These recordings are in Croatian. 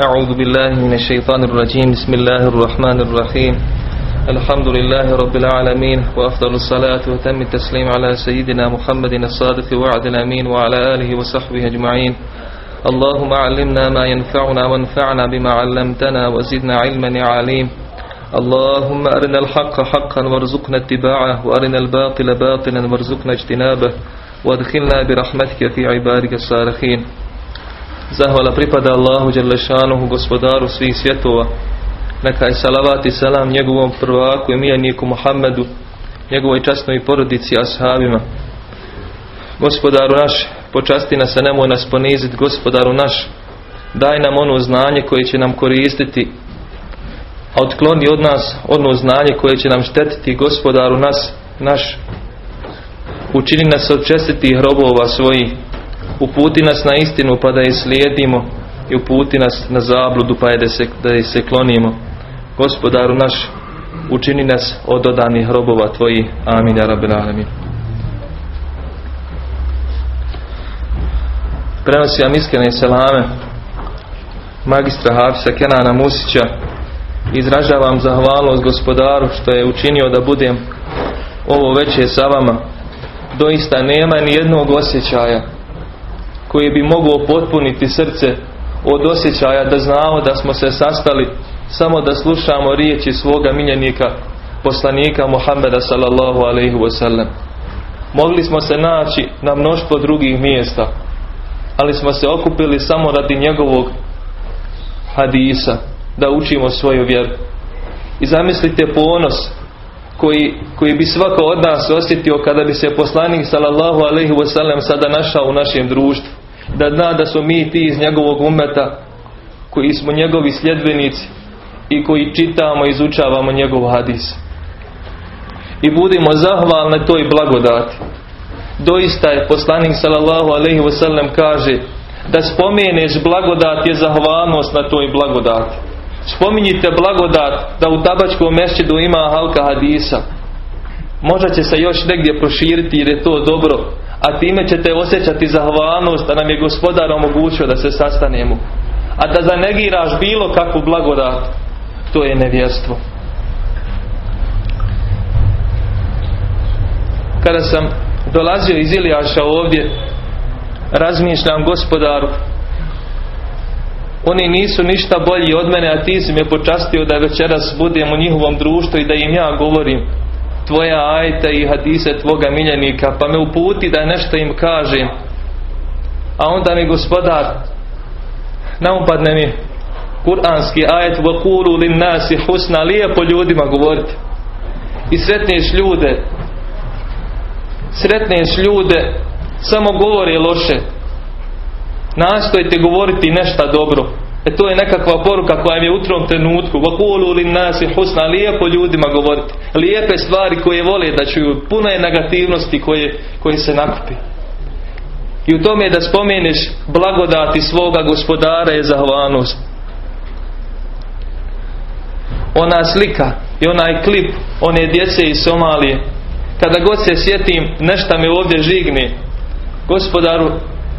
أعوذ بالله من الشيطان الرجيم. بسم الله الرحمن الرحيم. الحمد لله رب العالمين وأفضل الصلاة وتم التسليم على سيدنا محمد الصادق وعد الأمين وعلى آله وصحبه أجمعين. اللهم علمنا ما ينفعنا وانفعنا بما علمتنا وزدنا علما عليم. اللهم أرنا الحق حقا وارزقنا اتباعه وأرنا الباطل باطلا وارزقنا اجتنابه وادخلنا برحمتك في عبادك الصالحين. Zahvala pripada Allahu Đerlešanuhu, gospodaru svih svjetova. Neka je salavat i salam njegovom prvaku i mijaniku Muhammedu, njegovoj časnoj porodici ashabima. Gospodaru naš, počasti nas, a nemoj nas poniziti. Gospodaru naš, daj nam ono znanje koje će nam koristiti, a otkloni od nas ono znanje koje će nam štetiti. Gospodaru nas, naš, učini nas od čestitih robova svojih uputi nas na istinu pa da je slijedimo i uputi nas na zabludu pa je da, se, da je se klonimo. Gospodaru naš, učini nas od dodanih robova Tvoji. Amin, ja rabbil alamin. Prenosi vam iskrene selame magistra Hafisa Kenana Musića. Izražavam zahvalnost gospodaru što je učinio da budem ovo veće sa vama. Doista nema ni jednog osjećaja koji bi mogao potpuniti srce od osjećaja da znamo da smo se sastali samo da slušamo riječi svoga miljenika poslanika Muhammeda sallallahu alaihi wasallam. Mogli smo se naći na mnoštvo drugih mjesta, ali smo se okupili samo radi njegovog hadisa, da učimo svoju vjeru. I zamislite ponos koji, koji bi svako od nas osjetio kada bi se poslanik sallallahu alaihi wasallam sada našao u našem društvu da zna da smo mi ti iz njegovog umeta koji smo njegovi sljedbenici i koji čitamo i izučavamo njegov hadis. I budimo zahvalni toj blagodati. Doista je poslanik sallallahu alaihi wasallam kaže da spomeneš blagodat je zahvalnost na toj blagodati. Spominjite blagodat da u tabačkom mešćidu ima halka hadisa. Možda će se još negdje proširiti jer je to dobro a time ćete osjećati zahvalnost da nam je gospodar omogućio da se sastanemo. A da zanegiraš bilo kakvu blagodat, to je nevjerstvo. Kada sam dolazio iz Ilijaša ovdje, razmišljam gospodaru, oni nisu ništa bolji od mene, a ti si me počastio da večeras budem u njihovom društvu i da im ja govorim tvoja ajta i hadise tvoga miljenika pa me uputi da nešto im kažem. A onda mi gospodar naupadne mi kuranski ajet vakulu lin nasi husna lijepo ljudima govoriti. I sretneš ljude sretneš ljude samo govore loše. Nastojte govoriti nešto dobro E to je nekakva poruka koja mi je u tom trenutku. Vakulu li nasi husna, lijepo ljudima govoriti. Lijepe stvari koje vole da čuju. Puno je negativnosti koje, koje se nakupi. I u tome da spomeneš blagodati svoga gospodara je zahvalnost. Ona slika i onaj klip one djece iz Somalije. Kada god se sjetim, nešto me ovdje žigne. Gospodaru,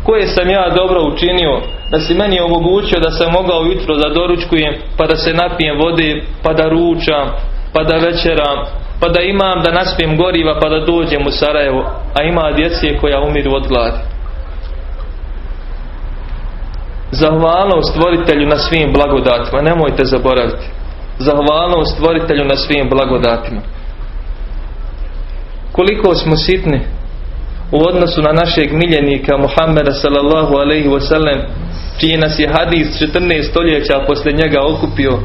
koje sam ja dobro učinio da si meni omogućio da sam mogao jutro da doručkujem pa da se napijem vode pa da ručam pa da večeram pa da imam da naspijem goriva pa da dođem u Sarajevo. A ima djece koja umiru od gladi. Zahvalnost stvoritelju na svim blagodatima. Nemojte zaboraviti. Zahvalnost stvoritelju na svim blagodatima. Koliko smo sitni u odnosu na našeg miljenika Muhammeda sallallahu alaihi wasallam čiji nas je hadis 14 stoljeća poslije njega okupio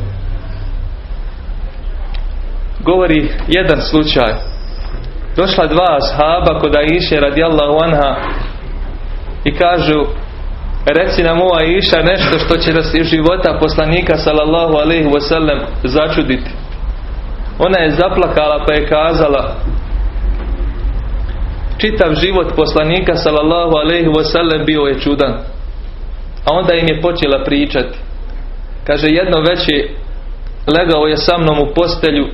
govori jedan slučaj. Došla dva ashaba kod Aisha radijallahu anha i kažu reci nam ova Aisha nešto što će nas iz života poslanika sallallahu alaihi wasallam začuditi. Ona je zaplakala pa je kazala čitav život poslanika sallallahu alaihi wasallam bio je čudan a onda im je počela pričati kaže jedno veće legao je sa mnom u postelju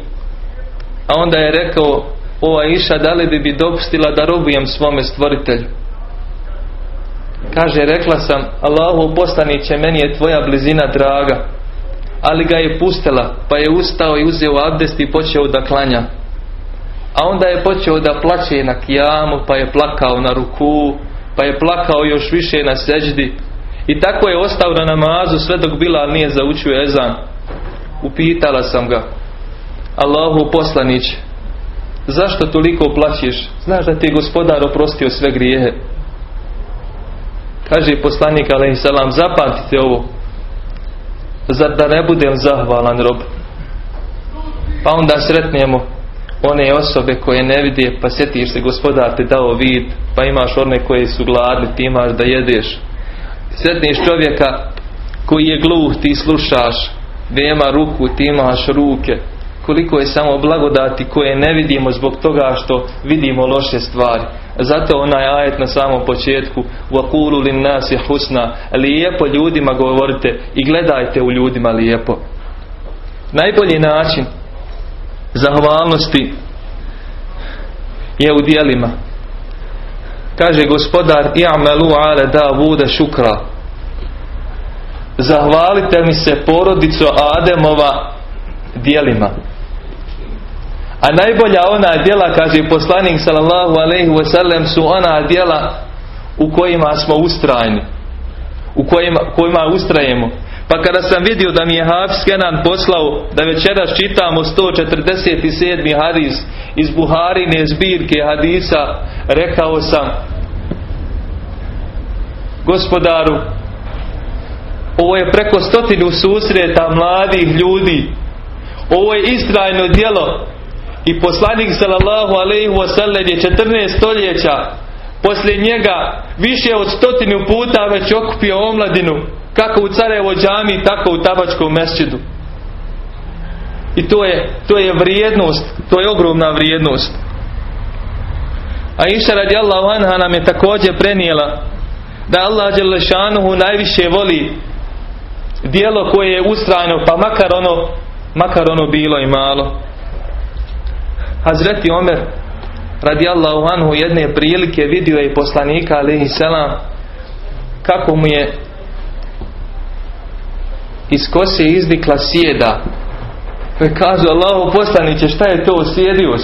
a onda je rekao ova iša da li bi dopustila da robujem svome stvoritelju Kaže, rekla sam, Allahu poslaniće, meni je tvoja blizina draga. Ali ga je pustila, pa je ustao i uzeo abdest i počeo da klanja. A onda je počeo da plaće na kijamu, pa je plakao na ruku, pa je plakao još više na seđdi. I tako je ostao na namazu sve dok Bilal nije zaučio ezan. Upitala sam ga, Allahu poslanić, zašto toliko plaćeš? Znaš da ti je gospodar oprostio sve grijehe. Kaže poslanik salam, zapamtite ovo. Zar da ne budem zahvalan rob? Pa onda sretnemo one osobe koje ne vide, pa sjetiš se gospodar te dao vid, pa imaš one koje su gladni, ti imaš da jedeš. Sretniš čovjeka koji je gluh, ti slušaš, nema ruku, ti imaš ruke. Koliko je samo blagodati koje ne vidimo zbog toga što vidimo loše stvari. Zato onaj ajet na samom početku وَقُولُ لِنَّاسِ husna Lijepo ljudima govorite i gledajte u ljudima lijepo. Najbolji način zahvalnosti je u dijelima. Kaže gospodar i'malu ala Davuda šukra. Zahvalite mi se porodico Ademova dijelima. A najbolja ona djela, kaže poslanik sallallahu alaihi wasallam, su ona djela u kojima smo ustrajni. U kojima, kojima ustrajemo. Pa kada sam vidio da mi je Hafiz Kenan poslao da večeras čitamo 147. hadis iz Buharine zbirke hadisa, rekao sam gospodaru, ovo je preko stotinu susreta mladih ljudi. Ovo je istrajno djelo i poslanik sallallahu alaihi wasallam je 14 stoljeća poslije njega više od stotinu puta već okupio omladinu kako u Carevo džami tako u Tabačkom mesčidu. I to je, to je vrijednost to je ogromna vrijednost. A iša radijallahu anha nam je također prenijela da Allah Đelešanuhu najviše voli dijelo koje je ustrajno pa makar ono makar ono bilo i malo. Hazreti Omer radijallahu anhu jedne prilike vidio je poslanika alaihi selam kako mu je iz kose izdikla sjeda? Pa kaže Allahu poslaniće šta je to osjedio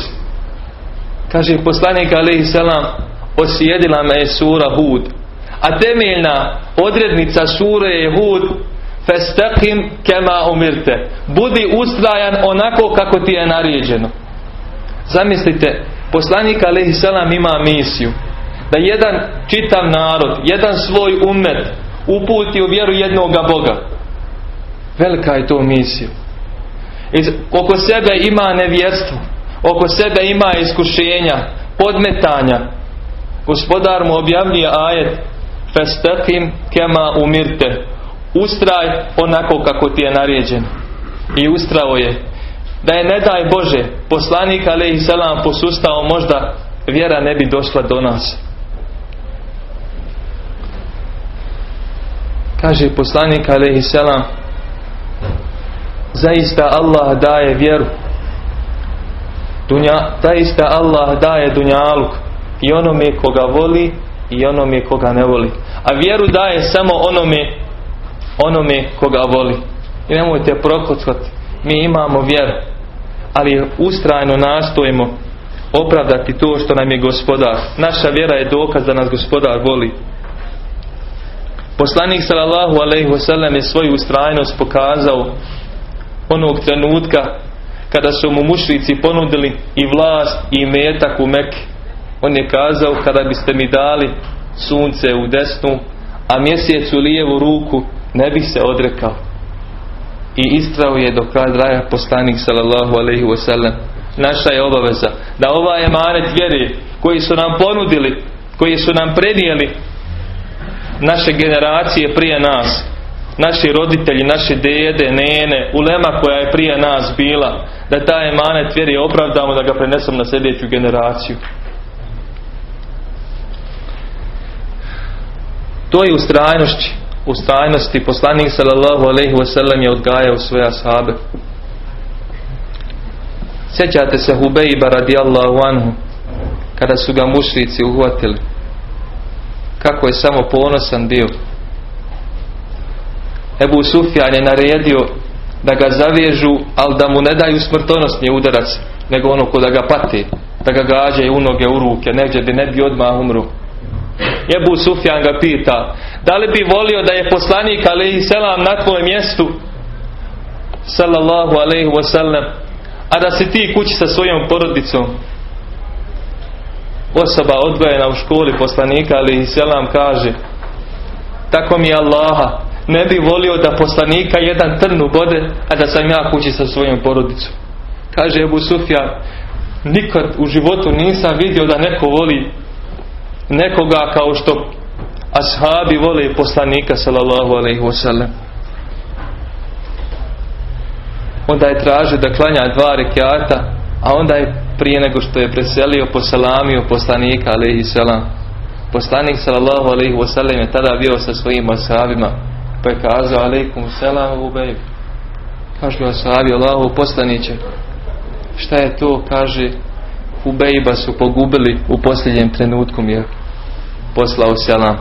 kaže poslanik alaihi selam osjedila me je sura Hud. A temeljna odrednica sure je Hud festakim kema umirte. Budi ustrajan onako kako ti je naređeno. Zamislite, poslanik alaihi salam ima misiju da jedan čitav narod, jedan svoj umet uputi u vjeru jednoga Boga. Velika je to misija. oko sebe ima nevjerstvo, oko sebe ima iskušenja, podmetanja. Gospodar mu objavljuje ajet Festakim kema umirte. Ustraj onako kako ti je naređen. I ustrao je da je ne daj Bože poslanik alaihi salam posustao možda vjera ne bi došla do nas kaže poslanik alaihi salam zaista Allah daje vjeru. Dunja, zaista Allah daje dunjaluk i onome koga voli i onome koga ne voli. A vjeru daje samo onome onome koga voli. I nemojte prokockati. Mi imamo vjeru ali ustrajno nastojimo opravdati to što nam je gospodar. Naša vjera je dokaz da nas gospodar voli. Poslanik sallallahu alaihi wasallam je svoju ustrajnost pokazao onog trenutka kada su mu mušrici ponudili i vlast i metak u Mek on je kazao kada biste mi dali sunce u desnu a mjesec u lijevu ruku ne bih se odrekao. I istrao je do kraja poslanik sallallahu alaihi wasallam. Naša je obaveza da ovaj emanet vjeri koji su nam ponudili koji su nam prenijeli naše generacije prije nas naši roditelji, naše dede, nene ulema koja je prije nas bila da taj emanet vjeri opravdamo da ga prenesemo na sljedeću generaciju. To je ustrajnošći u stajnosti poslanik sallallahu alaihi wasallam je odgajao svoje ashabe. Sjećate se Hubeiba radijallahu anhu kada su ga mušrici uhvatili. Kako je samo ponosan bio. Ebu Sufjan je naredio da ga zavežu, ali da mu ne daju smrtonosni udarac, nego ono ko da ga pati, da ga gađaju u noge, u ruke, negdje gdje ne bi odmah umru. Ebu Sufjan ga pita, da li bi volio da je poslanik alaihi selam na tvojem mjestu, sallallahu alaihi wasallam, a da si ti kući sa svojom porodicom? Osoba odgojena u školi poslanika alaihi selam kaže, tako mi je Allaha, ne bi volio da poslanika jedan trn bode, a da sam ja kući sa svojom porodicom. Kaže Ebu Sufjan, nikad u životu nisam vidio da neko voli nekoga kao što ashabi vole poslanika sallallahu alaihi wasallam. Onda je tražio da klanja dva rekiata, a onda je prije nego što je preselio poselamio poslanika alaihi salam. Poslanik sallallahu alaihi wasallam je tada bio sa svojim ashabima pa je kazao alaikum selam Ubej. Kažu ashabi Allahu poslaniće. Šta je to? Kaže Ubejba su pogubili u posljednjem trenutku mi je poslao selam.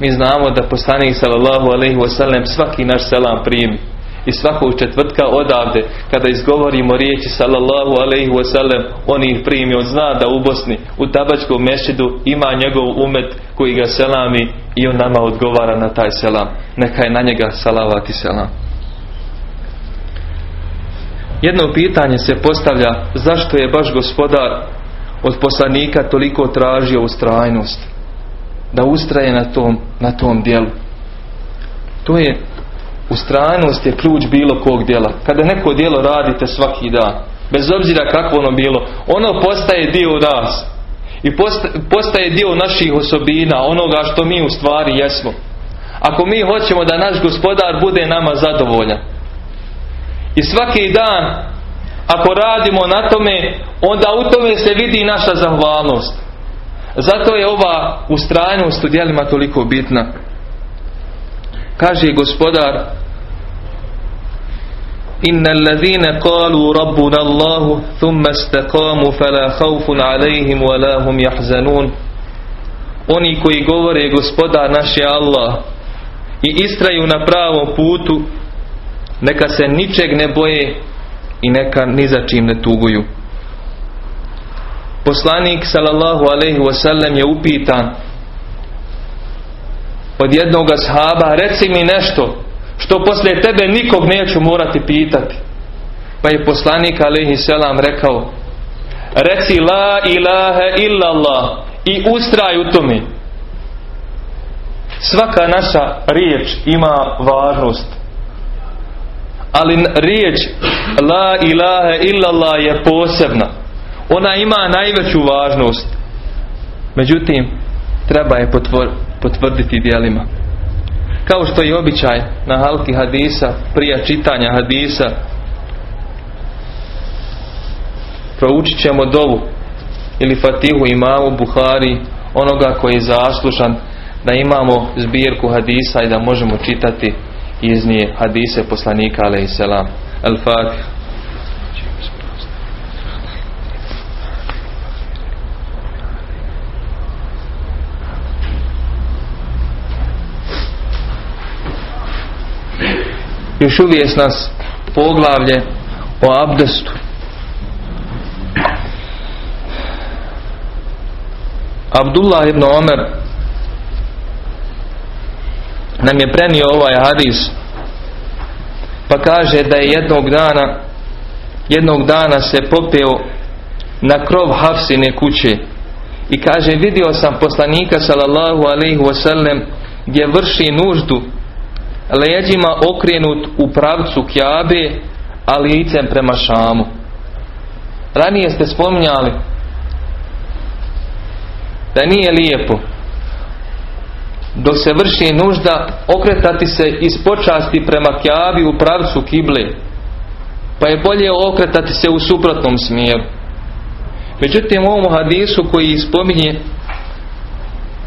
Mi znamo da poslanik sallallahu alaihi wasallam svaki naš selam primi. I svakog četvrtka odavde kada izgovorimo riječi sallallahu alaihi wasallam on ih primi. On zna da u Bosni u tabačkom mešidu ima njegov umet koji ga selami i on nama odgovara na taj selam. Neka je na njega salavati selam. Jedno pitanje se postavlja zašto je baš gospodar od poslanika toliko tražio ustrajnost. Da ustraje na tom, na tom dijelu. To je ustrajnost je ključ bilo kog dijela. Kada neko dijelo radite svaki dan, bez obzira kako ono bilo, ono postaje dio nas. I postaje dio naših osobina, onoga što mi u stvari jesmo. Ako mi hoćemo da naš gospodar bude nama zadovoljan. I svaki dan, ako radimo na tome, onda u tome se vidi naša zahvalnost. Zato je ova ustrajnost u dijelima toliko bitna. Kaže gospodar Inna allazina kalu rabbuna Allahu thumma istaqamu fala khawfun alaihim wala hum yahzanun. Oni koji govore gospodar naš je Allah i istraju na pravom putu neka se ničeg ne boje i neka ni za čim ne tuguju. Poslanik sallallahu alejhi ve sellem je upitan od jednog ashaba reci mi nešto što poslije tebe nikog neću morati pitati. Pa je poslanik alaihi selam rekao reci la ilaha illallah i ustraj u tome. Svaka naša riječ ima važnost. Ali riječ la ilaha illallah je posebna. Ona ima najveću važnost. Međutim, treba je potvrditi dijelima kao što je običaj na halki hadisa prije čitanja hadisa proučit ćemo dovu ili fatihu imamu Buhari onoga koji je zaslušan da imamo zbirku hadisa i da možemo čitati iz nje hadise poslanika alaih al-Fatih još uvijek nas poglavlje o abdestu. Abdullah ibn Omer nam je prenio ovaj hadis pa kaže da je jednog dana jednog dana se popeo na krov Hafsine kuće i kaže vidio sam poslanika sallallahu alaihi wasallam gdje vrši nuždu leđima okrenut u pravcu Kjabe, a licem prema Šamu. Ranije ste spominjali da nije lijepo dok se vrši nužda okretati se iz počasti prema Kjabi u pravcu Kible. Pa je bolje okretati se u suprotnom smjeru. Međutim u ovom hadisu koji spominje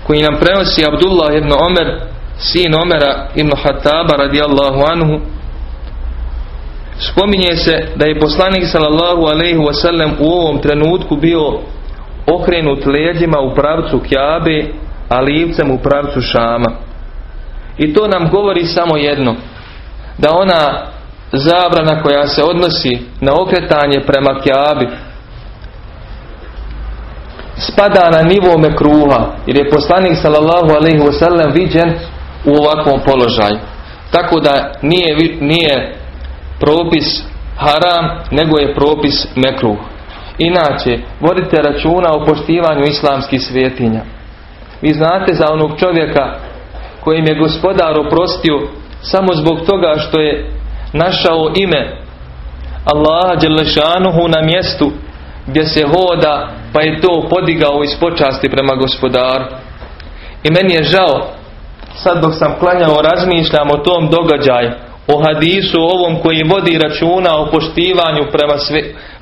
koji nam prenosi Abdullah ibn Omer sin Omera ibn Hataba radijallahu anhu spominje se da je poslanik sallallahu alaihi wasallam u ovom trenutku bio okrenut leđima u pravcu Kjabe a livcem u pravcu Šama. I to nam govori samo jedno. Da ona zabrana koja se odnosi na okretanje prema Kjabi spada na nivo mekruha jer je poslanik sallallahu alaihi wasallam viđen u ovakvom položaju. Tako da nije, nije propis haram, nego je propis mekruh. Inače, vodite računa o poštivanju islamskih svjetinja. Vi znate za onog čovjeka kojim je gospodar oprostio samo zbog toga što je našao ime Allaha Đelešanuhu na mjestu gdje se hoda pa je to podigao iz počasti prema gospodaru. I meni je žao, sad dok sam klanjao razmišljam o tom događaju, o hadisu ovom koji vodi računa o poštivanju prema sve,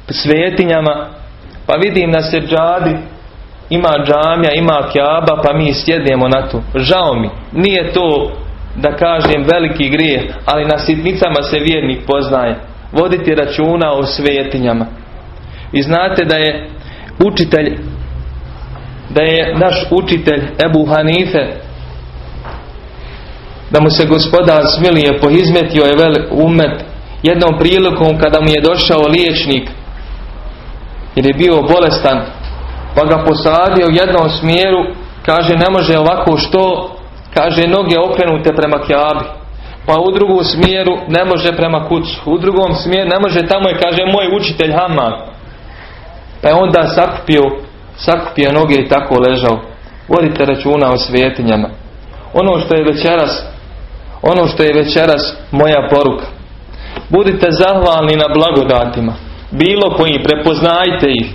svetinjama, pa vidim na seđadi ima džamija, ima kjaba, pa mi sjednemo na to. Žao mi, nije to da kažem veliki grijeh, ali na sitnicama se vjernik poznaje. Voditi računa o svetinjama. I znate da je učitelj da je naš učitelj Ebu Hanife da mu se gospodar smilije pohizmetio je velik umet jednom prilikom kada mu je došao liječnik jer je bio bolestan pa ga posadio u jednom smjeru kaže ne može ovako što kaže noge okrenute prema kjabi pa u drugom smjeru ne može prema kucu u drugom smjeru ne može tamo je kaže moj učitelj Hamad pa je onda sakupio, sakupio noge i tako ležao. Vodite računa o svetinjama. Ono što je večeras, ono što je večeras moja poruka. Budite zahvalni na blagodatima. Bilo koji, prepoznajte ih.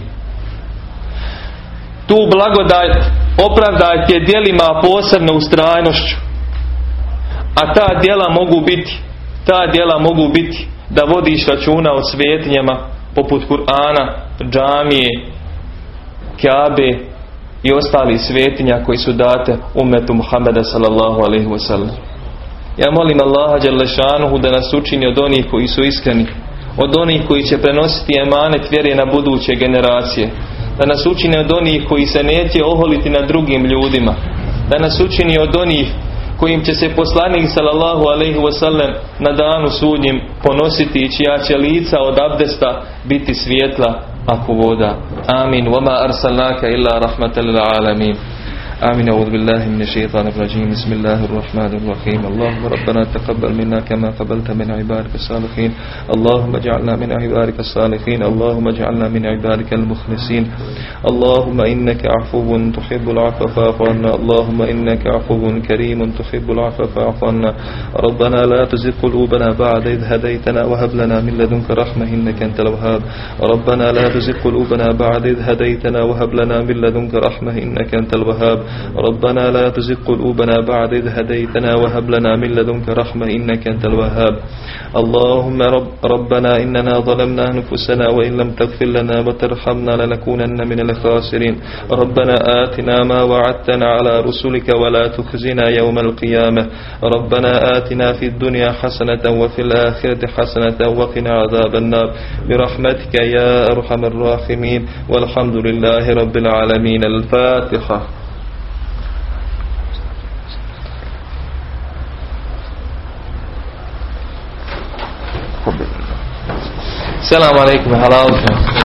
Tu blagodat opravdajte djelima posebno ustrajnošću. A ta djela mogu biti, ta djela mogu biti da vodiš računa o svetinjama poput Kur'ana, džamije, Kjabe i ostali svetinja koji su date umetu Muhammeda sallallahu alaihi wasallam. Ja molim Allaha Đalešanuhu da nas učini od onih koji su iskreni, od onih koji će prenositi emanet vjere na buduće generacije, da nas učini od onih koji se neće oholiti na drugim ljudima, da nas učini od onih kojim će se poslanik sallallahu alaihi wasallam na danu sudnjim ponositi i čija će lica od abdesta biti svjetla ako voda. Amin. Wama arsalnaka illa rahmatan lil alamin. آمين. أعوذ بالله من الشيطان الرجيم. بسم الله الرحمن الرحيم. اللهم ربنا تقبل منا كما قبلت من عبادك الصالحين. اللهم اجعلنا من عبادك الصالحين. اللهم اجعلنا من عبادك المخلصين. اللهم إنك عفو تحب العفو فاعف عنا. اللهم إنك عفو كريم تحب العفو فاعف عنا. ربنا لا تزغ قلوبنا بعد إذ هديتنا وهب لنا من لدنك رحمة إنك أنت الوهاب. ربنا لا تزغ قلوبنا بعد إذ هديتنا وهب لنا من لدنك رحمة إنك أنت الوهاب. ربنا لا تزغ قلوبنا بعد إذ هديتنا وهب لنا من لدنك رحمة إنك أنت الوهاب. اللهم رب ربنا إننا ظلمنا أنفسنا وإن لم تغفر لنا وترحمنا لنكونن من الخاسرين. ربنا آتنا ما وعدتنا على رسلك ولا تخزنا يوم القيامة. ربنا آتنا في الدنيا حسنة وفي الآخرة حسنة وقنا عذاب النار. برحمتك يا أرحم الراحمين. والحمد لله رب العالمين. الفاتحة. Selam alaikum, halal.